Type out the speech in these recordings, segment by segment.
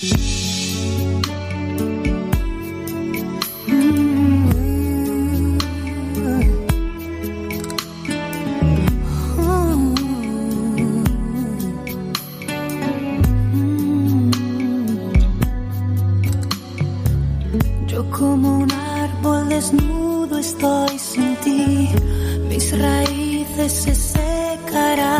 Yo como un árbol desnudo estoy sin ti, mis raíces se secarán.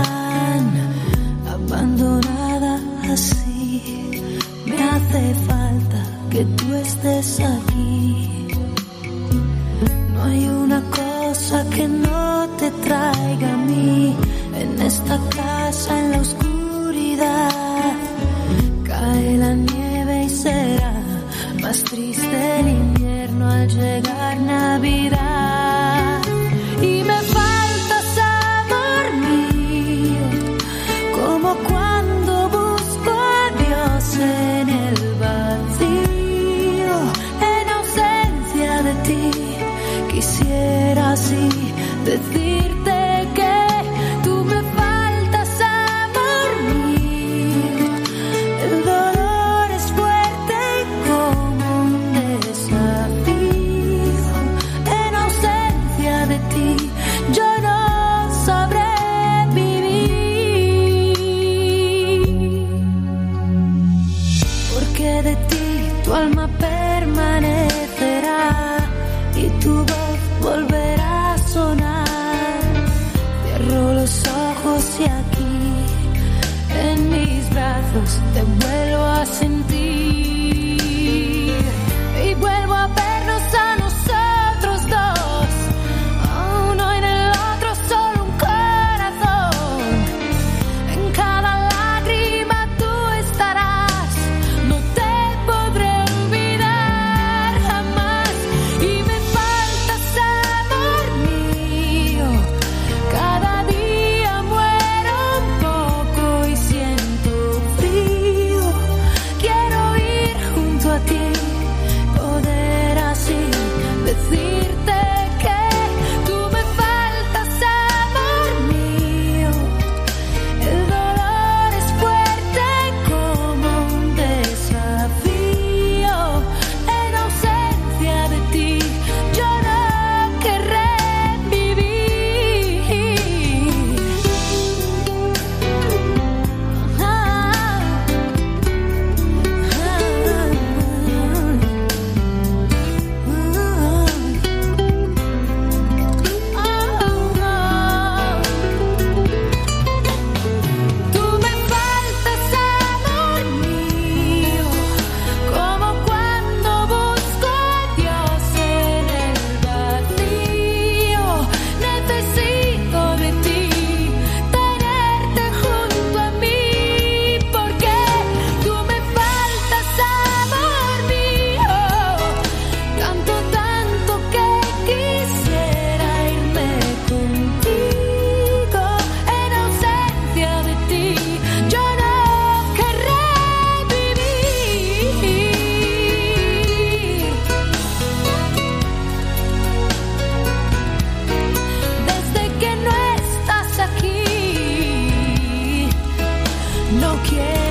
esta casa en la oscuridad. Cae la nieve y será más triste el invierno al llegar Navidad. lejos y aquí, en mis brazos, te vuelvo a sentir. quiero.